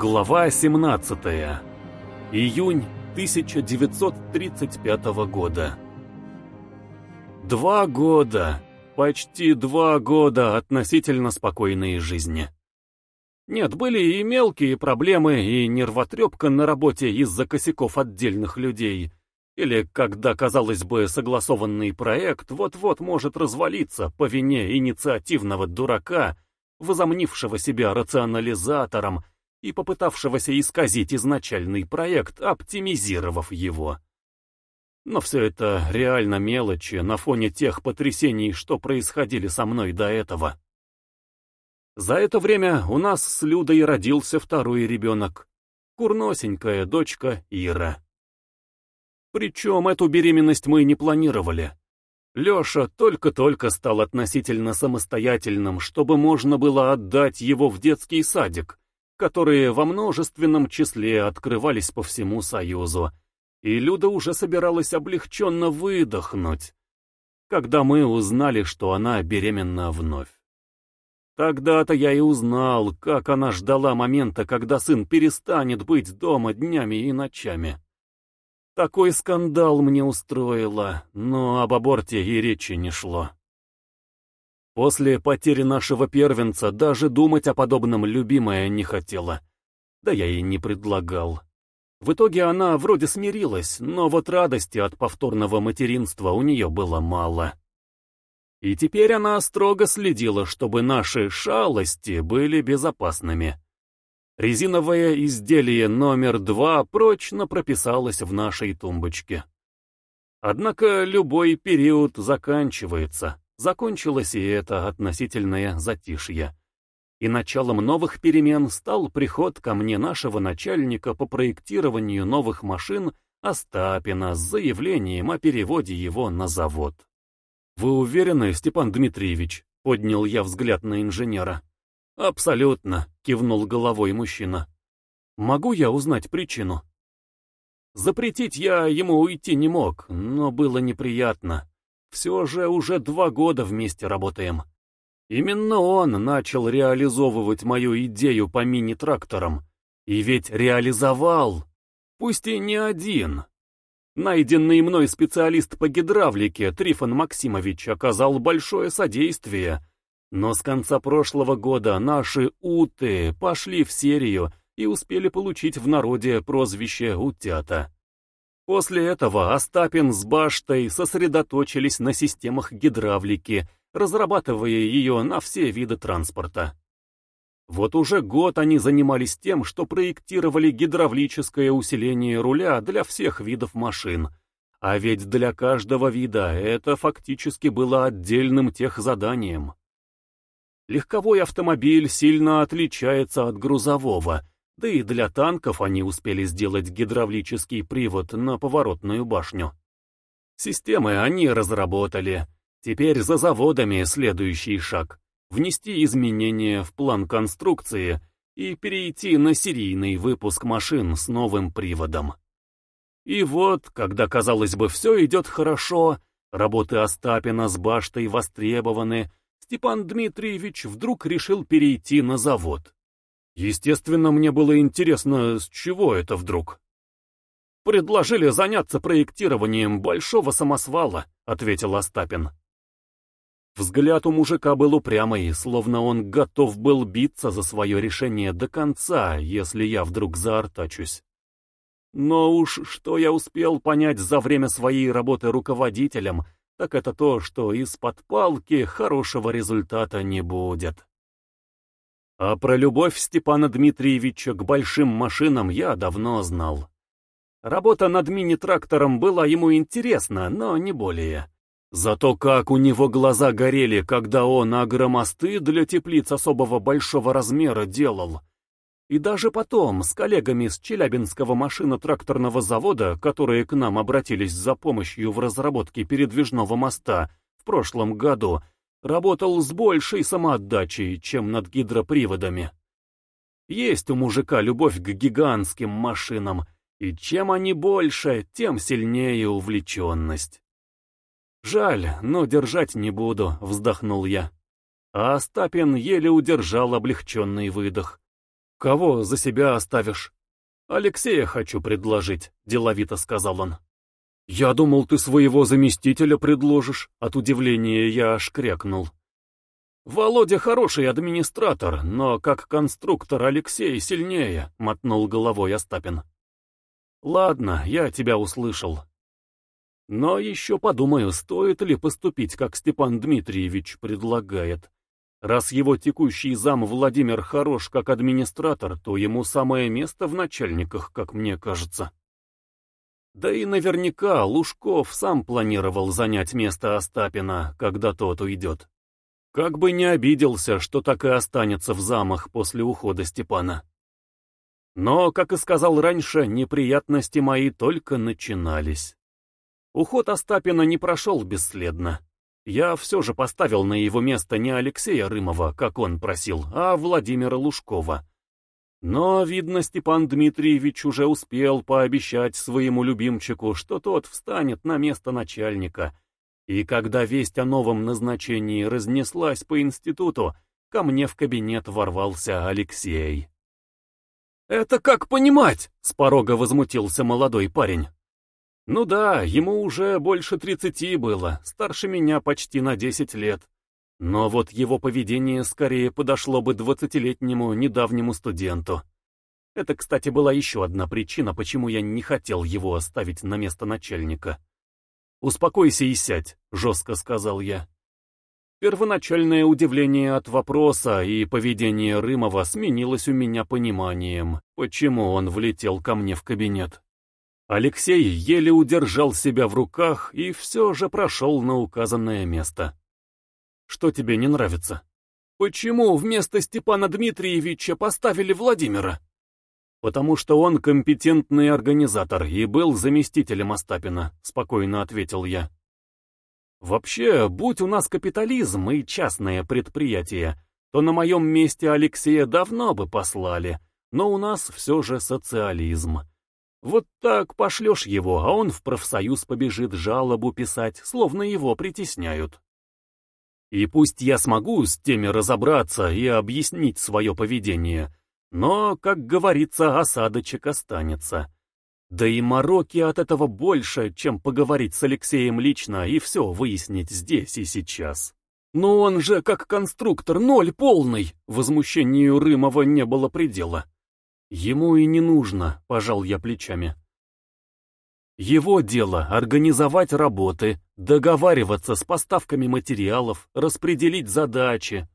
Глава 17. Июнь 1935 года. Два года, почти два года относительно спокойной жизни. Нет, были и мелкие проблемы, и нервотрепка на работе из-за косяков отдельных людей. Или когда, казалось бы, согласованный проект вот-вот может развалиться по вине инициативного дурака, возомнившего себя рационализатором, и попытавшегося исказить изначальный проект, оптимизировав его. Но все это реально мелочи на фоне тех потрясений, что происходили со мной до этого. За это время у нас с Людой родился второй ребенок, курносенькая дочка Ира. Причем эту беременность мы не планировали. Леша только-только стал относительно самостоятельным, чтобы можно было отдать его в детский садик, которые во множественном числе открывались по всему Союзу, и Люда уже собиралась облегченно выдохнуть, когда мы узнали, что она беременна вновь. Тогда-то я и узнал, как она ждала момента, когда сын перестанет быть дома днями и ночами. Такой скандал мне устроила, но об аборте и речи не шло. После потери нашего первенца даже думать о подобном любимая не хотела. Да я ей не предлагал. В итоге она вроде смирилась, но вот радости от повторного материнства у нее было мало. И теперь она строго следила, чтобы наши шалости были безопасными. Резиновое изделие номер два прочно прописалось в нашей тумбочке. Однако любой период заканчивается. Закончилось и это относительное затишье. И началом новых перемен стал приход ко мне нашего начальника по проектированию новых машин Остапина с заявлением о переводе его на завод. «Вы уверены, Степан Дмитриевич?» — поднял я взгляд на инженера. «Абсолютно», — кивнул головой мужчина. «Могу я узнать причину?» Запретить я ему уйти не мог, но было неприятно. Все же уже два года вместе работаем. Именно он начал реализовывать мою идею по мини-тракторам. И ведь реализовал. Пусть и не один. Найденный мной специалист по гидравлике Трифон Максимович оказал большое содействие. Но с конца прошлого года наши уты пошли в серию и успели получить в народе прозвище «утята». После этого Остапин с Баштой сосредоточились на системах гидравлики, разрабатывая ее на все виды транспорта. Вот уже год они занимались тем, что проектировали гидравлическое усиление руля для всех видов машин. А ведь для каждого вида это фактически было отдельным техзаданием. Легковой автомобиль сильно отличается от грузового, да и для танков они успели сделать гидравлический привод на поворотную башню. Системы они разработали. Теперь за заводами следующий шаг — внести изменения в план конструкции и перейти на серийный выпуск машин с новым приводом. И вот, когда, казалось бы, все идет хорошо, работы Остапина с баштой востребованы, Степан Дмитриевич вдруг решил перейти на завод. Естественно, мне было интересно, с чего это вдруг. «Предложили заняться проектированием большого самосвала», — ответил Остапин. Взгляд у мужика был упрямый, словно он готов был биться за свое решение до конца, если я вдруг заортачусь. Но уж что я успел понять за время своей работы руководителем, так это то, что из-под палки хорошего результата не будет. А про любовь Степана Дмитриевича к большим машинам я давно знал. Работа над мини-трактором была ему интересна, но не более. Зато как у него глаза горели, когда он агромосты для теплиц особого большого размера делал. И даже потом с коллегами с Челябинского машино-тракторного завода, которые к нам обратились за помощью в разработке передвижного моста в прошлом году, работал с большей самоотдачей, чем над гидроприводами. Есть у мужика любовь к гигантским машинам, и чем они больше, тем сильнее увлеченность. «Жаль, но держать не буду», — вздохнул я. А Остапин еле удержал облегченный выдох. Кого за себя оставишь? Алексея хочу предложить, деловито сказал он. Я думал, ты своего заместителя предложишь. От удивления я аж крякнул. Володя хороший администратор, но как конструктор Алексей сильнее, мотнул головой Остапин. Ладно, я тебя услышал. Но еще подумаю, стоит ли поступить, как Степан Дмитриевич предлагает. Раз его текущий зам Владимир хорош как администратор, то ему самое место в начальниках, как мне кажется. Да и наверняка Лужков сам планировал занять место Остапина, когда тот уйдет. Как бы не обиделся, что так и останется в замах после ухода Степана. Но, как и сказал раньше, неприятности мои только начинались. Уход Остапина не прошел бесследно. Я все же поставил на его место не Алексея Рымова, как он просил, а Владимира Лужкова. Но, видно, Степан Дмитриевич уже успел пообещать своему любимчику, что тот встанет на место начальника. И когда весть о новом назначении разнеслась по институту, ко мне в кабинет ворвался Алексей. «Это как понимать?» — с порога возмутился молодой парень. Ну да, ему уже больше тридцати было, старше меня почти на десять лет. Но вот его поведение скорее подошло бы двадцатилетнему недавнему студенту. Это, кстати, была еще одна причина, почему я не хотел его оставить на место начальника. «Успокойся и сядь», — жестко сказал я. Первоначальное удивление от вопроса и поведение Рымова сменилось у меня пониманием, почему он влетел ко мне в кабинет. Алексей еле удержал себя в руках и все же прошел на указанное место. Что тебе не нравится? Почему вместо Степана Дмитриевича поставили Владимира? Потому что он компетентный организатор и был заместителем Остапина, спокойно ответил я. Вообще, будь у нас капитализм и частное предприятие, то на моем месте Алексея давно бы послали, но у нас все же социализм. Вот так пошлешь его, а он в профсоюз побежит жалобу писать, словно его притесняют. И пусть я смогу с теми разобраться и объяснить свое поведение, но, как говорится, осадочек останется. Да и мороки от этого больше, чем поговорить с Алексеем лично и все выяснить здесь и сейчас. Но он же, как конструктор, ноль полный, возмущению Рымова не было предела. Ему и не нужно, пожал я плечами. Его дело — организовать работы, договариваться с поставками материалов, распределить задачи.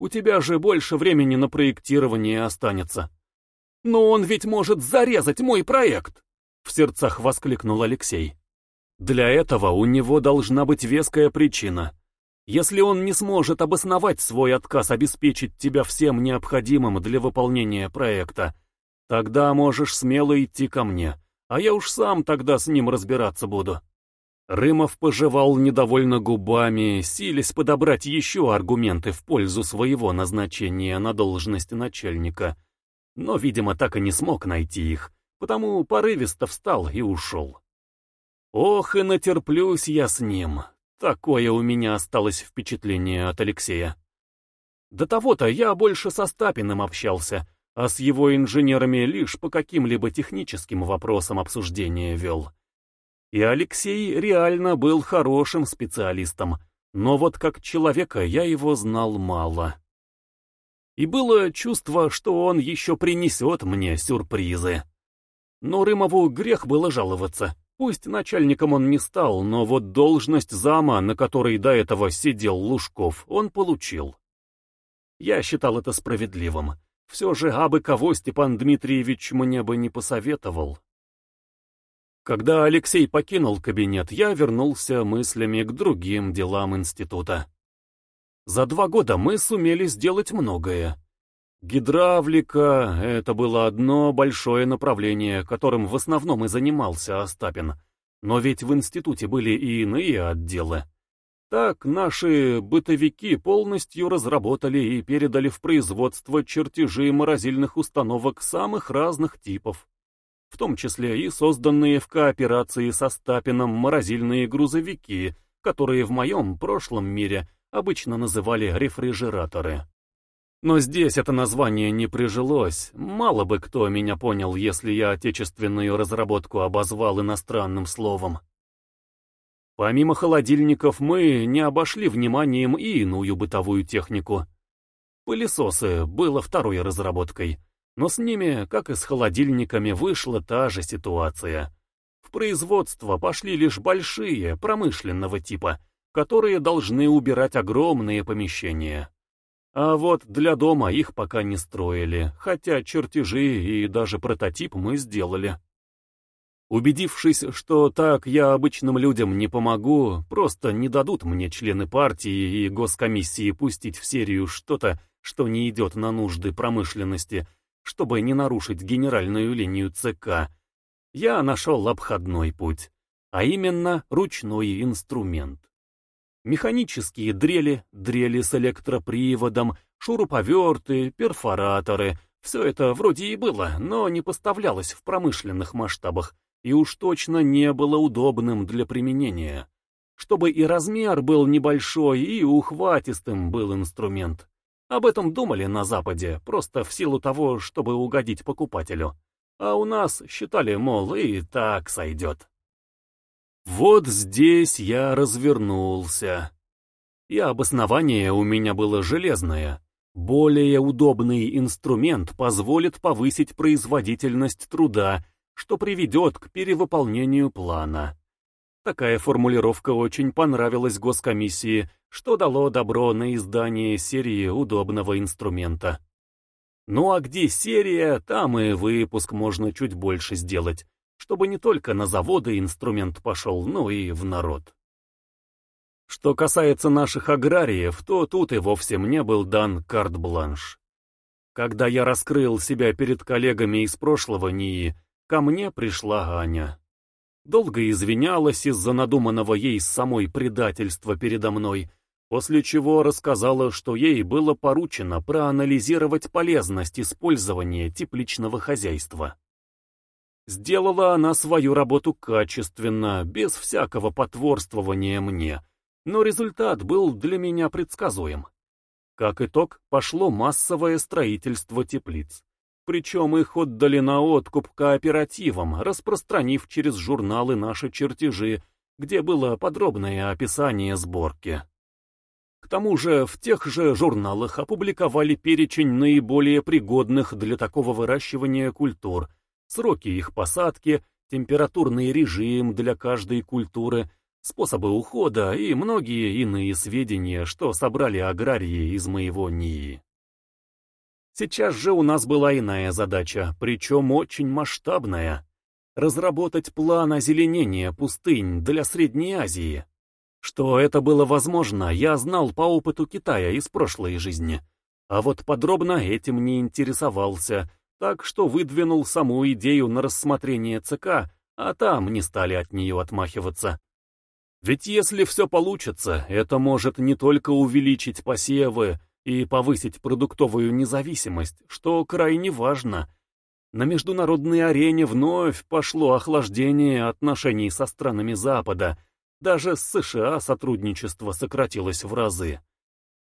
У тебя же больше времени на проектирование останется. Но он ведь может зарезать мой проект! В сердцах воскликнул Алексей. Для этого у него должна быть веская причина. Если он не сможет обосновать свой отказ обеспечить тебя всем необходимым для выполнения проекта, Тогда можешь смело идти ко мне, а я уж сам тогда с ним разбираться буду. Рымов пожевал недовольно губами, силясь подобрать еще аргументы в пользу своего назначения на должность начальника, но, видимо, так и не смог найти их, потому порывисто встал и ушел. Ох, и натерплюсь я с ним. Такое у меня осталось впечатление от Алексея. До того-то я больше со Стапиным общался, а с его инженерами лишь по каким-либо техническим вопросам обсуждения вел. И Алексей реально был хорошим специалистом, но вот как человека я его знал мало. И было чувство, что он еще принесет мне сюрпризы. Но Рымову грех было жаловаться. Пусть начальником он не стал, но вот должность зама, на которой до этого сидел Лужков, он получил. Я считал это справедливым. Все же абы кого Степан Дмитриевич мне бы не посоветовал. Когда Алексей покинул кабинет, я вернулся мыслями к другим делам института. За два года мы сумели сделать многое. Гидравлика — это было одно большое направление, которым в основном и занимался Остапин. Но ведь в институте были и иные отделы. Так наши бытовики полностью разработали и передали в производство чертежи морозильных установок самых разных типов, в том числе и созданные в кооперации со Стапином морозильные грузовики, которые в моем прошлом мире обычно называли рефрижераторы. Но здесь это название не прижилось, мало бы кто меня понял, если я отечественную разработку обозвал иностранным словом. Помимо холодильников мы не обошли вниманием и иную бытовую технику. Пылесосы было второй разработкой, но с ними, как и с холодильниками, вышла та же ситуация. В производство пошли лишь большие, промышленного типа, которые должны убирать огромные помещения. А вот для дома их пока не строили, хотя чертежи и даже прототип мы сделали. Убедившись, что так я обычным людям не помогу, просто не дадут мне члены партии и госкомиссии пустить в серию что-то, что не идет на нужды промышленности, чтобы не нарушить генеральную линию ЦК, я нашел обходной путь, а именно ручной инструмент. Механические дрели, дрели с электроприводом, шуруповерты, перфораторы — все это вроде и было, но не поставлялось в промышленных масштабах и уж точно не было удобным для применения. Чтобы и размер был небольшой, и ухватистым был инструмент. Об этом думали на Западе, просто в силу того, чтобы угодить покупателю. А у нас считали, мол, и так сойдет. Вот здесь я развернулся. И обоснование у меня было железное. Более удобный инструмент позволит повысить производительность труда, что приведет к перевыполнению плана. Такая формулировка очень понравилась госкомиссии, что дало добро на издание серии удобного инструмента. Ну а где серия, там и выпуск можно чуть больше сделать, чтобы не только на заводы инструмент пошел, но и в народ. Что касается наших аграриев, то тут и вовсе мне был дан карт-бланш. Когда я раскрыл себя перед коллегами из прошлого НИИ, ко мне пришла Аня. Долго извинялась из-за надуманного ей самой предательства передо мной, после чего рассказала, что ей было поручено проанализировать полезность использования тепличного хозяйства. Сделала она свою работу качественно, без всякого потворствования мне, но результат был для меня предсказуем. Как итог, пошло массовое строительство теплиц. Причем их отдали на откуп кооперативам, распространив через журналы наши чертежи, где было подробное описание сборки. К тому же в тех же журналах опубликовали перечень наиболее пригодных для такого выращивания культур – сроки их посадки, температурный режим для каждой культуры, способы ухода и многие иные сведения, что собрали аграрии из моего НИИ. Сейчас же у нас была иная задача, причем очень масштабная. Разработать план озеленения пустынь для Средней Азии. Что это было возможно, я знал по опыту Китая из прошлой жизни. А вот подробно этим не интересовался, так что выдвинул саму идею на рассмотрение ЦК, а там не стали от нее отмахиваться. Ведь если все получится, это может не только увеличить посевы и повысить продуктовую независимость, что крайне важно. На международной арене вновь пошло охлаждение отношений со странами Запада, даже с США сотрудничество сократилось в разы.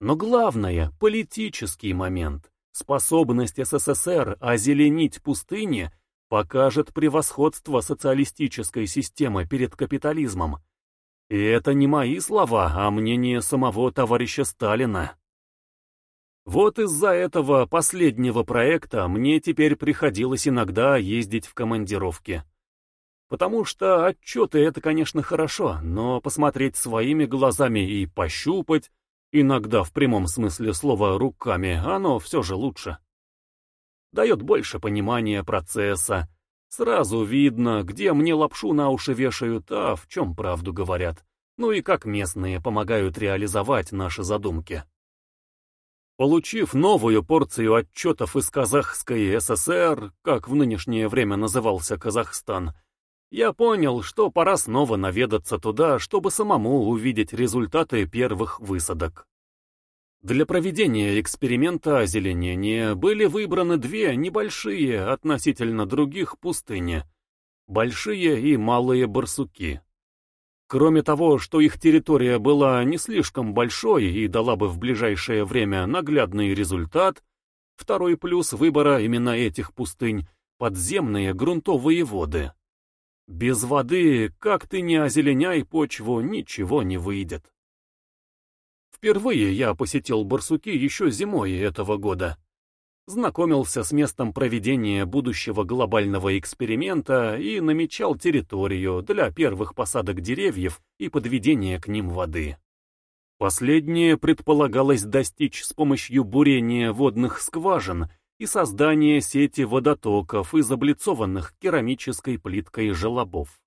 Но главное — политический момент. Способность СССР озеленить пустыни покажет превосходство социалистической системы перед капитализмом. И это не мои слова, а мнение самого товарища Сталина. Вот из-за этого последнего проекта мне теперь приходилось иногда ездить в командировки. Потому что отчеты это, конечно, хорошо, но посмотреть своими глазами и пощупать, Иногда в прямом смысле слова руками оно все же лучше. Дает больше понимания процесса. Сразу видно, где мне лапшу на уши вешают, а в чем правду говорят. Ну и как местные помогают реализовать наши задумки. Получив новую порцию отчетов из Казахской ССР, как в нынешнее время назывался Казахстан, я понял, что пора снова наведаться туда, чтобы самому увидеть результаты первых высадок. Для проведения эксперимента озеленения были выбраны две небольшие относительно других пустыни, большие и малые барсуки. Кроме того, что их территория была не слишком большой и дала бы в ближайшее время наглядный результат, второй плюс выбора именно этих пустынь — подземные грунтовые воды. Без воды, как ты не озеленяй почву, ничего не выйдет. Впервые я посетил Барсуки еще зимой этого года. Знакомился с местом проведения будущего глобального эксперимента и намечал территорию для первых посадок деревьев и подведения к ним воды. Последнее предполагалось достичь с помощью бурения водных скважин и создания сети водотоков из облицованных керамической плиткой желобов.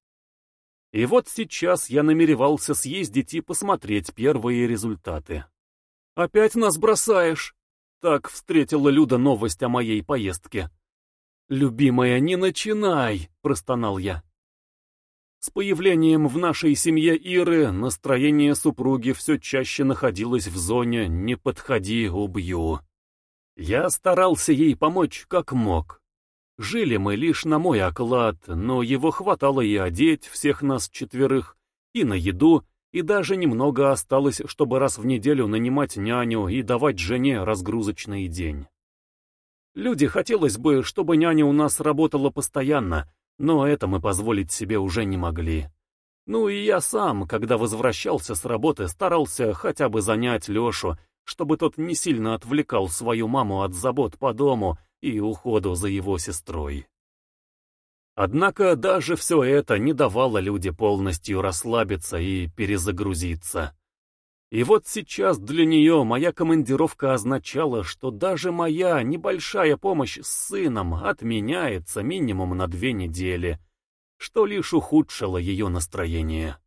И вот сейчас я намеревался съездить и посмотреть первые результаты. «Опять нас бросаешь?» Так встретила Люда новость о моей поездке. «Любимая, не начинай!» — простонал я. С появлением в нашей семье Иры настроение супруги все чаще находилось в зоне «не подходи, убью». Я старался ей помочь как мог. Жили мы лишь на мой оклад, но его хватало и одеть всех нас четверых, и на еду, и даже немного осталось, чтобы раз в неделю нанимать няню и давать жене разгрузочный день. Люди хотелось бы, чтобы няня у нас работала постоянно, но это мы позволить себе уже не могли. Ну и я сам, когда возвращался с работы, старался хотя бы занять Лешу, чтобы тот не сильно отвлекал свою маму от забот по дому и уходу за его сестрой. Однако даже все это не давало люди полностью расслабиться и перезагрузиться. И вот сейчас для нее моя командировка означала, что даже моя небольшая помощь с сыном отменяется минимум на две недели, что лишь ухудшило ее настроение.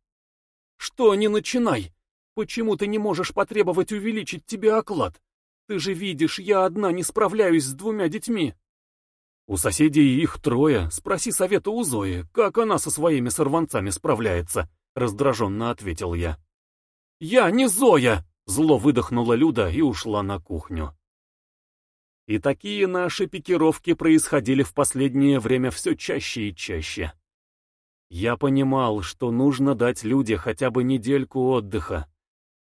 «Что, не начинай? Почему ты не можешь потребовать увеличить тебе оклад? Ты же видишь, я одна не справляюсь с двумя детьми». У соседей их трое. Спроси совета у Зои, как она со своими сорванцами справляется, раздраженно ответил я. Я не Зоя! Зло выдохнула Люда и ушла на кухню. И такие наши пикировки происходили в последнее время все чаще и чаще. Я понимал, что нужно дать Люде хотя бы недельку отдыха.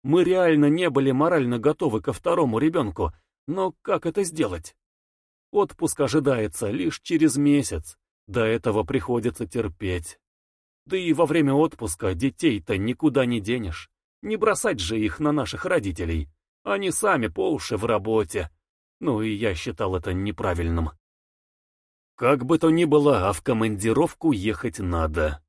Мы реально не были морально готовы ко второму ребенку, но как это сделать? Отпуск ожидается лишь через месяц. До этого приходится терпеть. Да и во время отпуска детей-то никуда не денешь. Не бросать же их на наших родителей. Они сами по уши в работе. Ну и я считал это неправильным. Как бы то ни было, а в командировку ехать надо.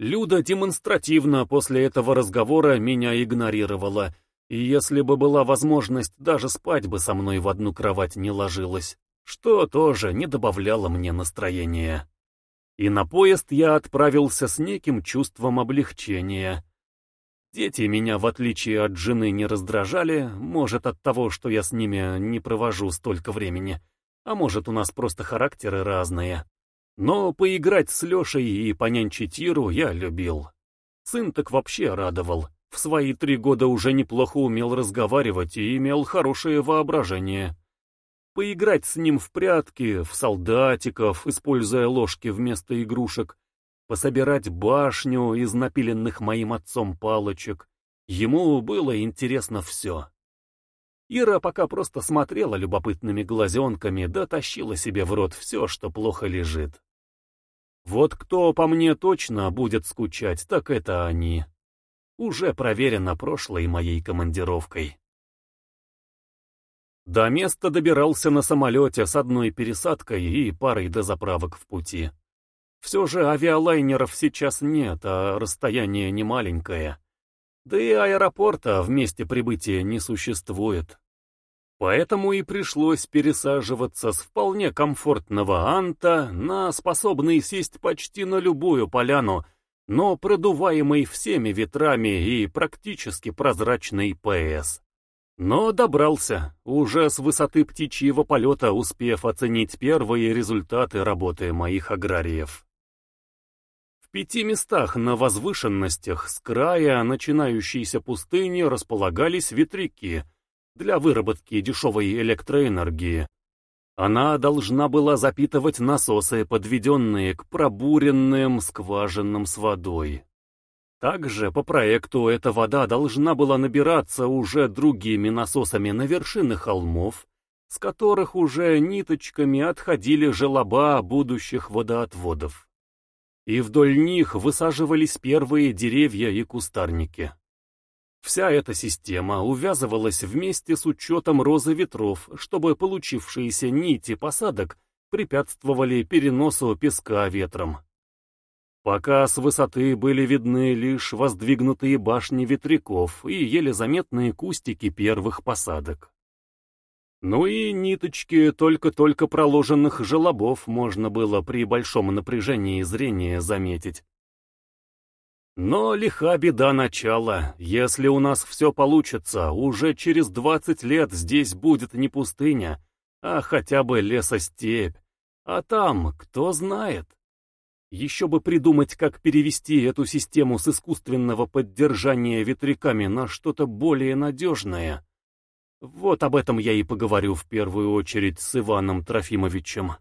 Люда демонстративно после этого разговора меня игнорировала, и если бы была возможность, даже спать бы со мной в одну кровать не ложилась что тоже не добавляло мне настроения. И на поезд я отправился с неким чувством облегчения. Дети меня, в отличие от жены, не раздражали, может от того, что я с ними не провожу столько времени, а может у нас просто характеры разные. Но поиграть с Лешей и понянчить Иру я любил. Сын так вообще радовал. В свои три года уже неплохо умел разговаривать и имел хорошее воображение поиграть с ним в прятки, в солдатиков, используя ложки вместо игрушек, пособирать башню из напиленных моим отцом палочек. Ему было интересно все. Ира пока просто смотрела любопытными глазенками, да тащила себе в рот все, что плохо лежит. Вот кто по мне точно будет скучать, так это они. Уже проверено прошлой моей командировкой. До места добирался на самолете с одной пересадкой и парой дозаправок в пути. Все же авиалайнеров сейчас нет, а расстояние не маленькое. Да и аэропорта в месте прибытия не существует. Поэтому и пришлось пересаживаться с вполне комфортного Анта на способный сесть почти на любую поляну, но продуваемый всеми ветрами и практически прозрачный ПС. Но добрался, уже с высоты птичьего полета успев оценить первые результаты работы моих аграриев. В пяти местах на возвышенностях с края начинающейся пустыни располагались ветряки для выработки дешевой электроэнергии. Она должна была запитывать насосы, подведенные к пробуренным скважинам с водой. Также по проекту эта вода должна была набираться уже другими насосами на вершины холмов, с которых уже ниточками отходили желоба будущих водоотводов. И вдоль них высаживались первые деревья и кустарники. Вся эта система увязывалась вместе с учетом розы ветров, чтобы получившиеся нити посадок препятствовали переносу песка ветром. Пока с высоты были видны лишь воздвигнутые башни ветряков и еле заметные кустики первых посадок. Ну и ниточки только-только проложенных желобов можно было при большом напряжении зрения заметить. Но лиха беда начала. Если у нас все получится, уже через 20 лет здесь будет не пустыня, а хотя бы лесостепь. А там, кто знает. Еще бы придумать, как перевести эту систему с искусственного поддержания ветряками на что-то более надежное. Вот об этом я и поговорю в первую очередь с Иваном Трофимовичем.